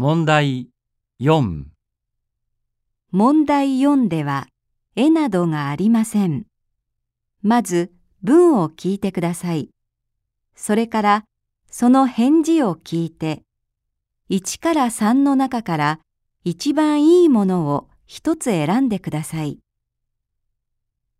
問題4問題4では絵などがありません。まず文を聞いてください。それからその返事を聞いて1から3の中から一番いいものを一つ選んでください。